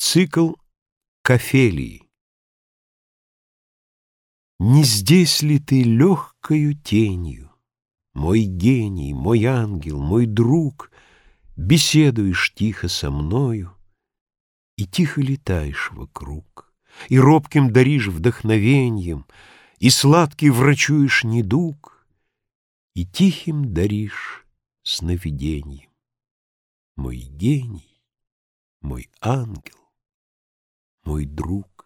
Цикл Кафелии. Не здесь ли ты легкою тенью, Мой гений, мой ангел, мой друг, Беседуешь тихо со мною, И тихо летаешь вокруг, И робким даришь вдохновением, И сладкий врачуешь недуг, И тихим даришь сновидением. Мой гений, мой ангел, мой друг.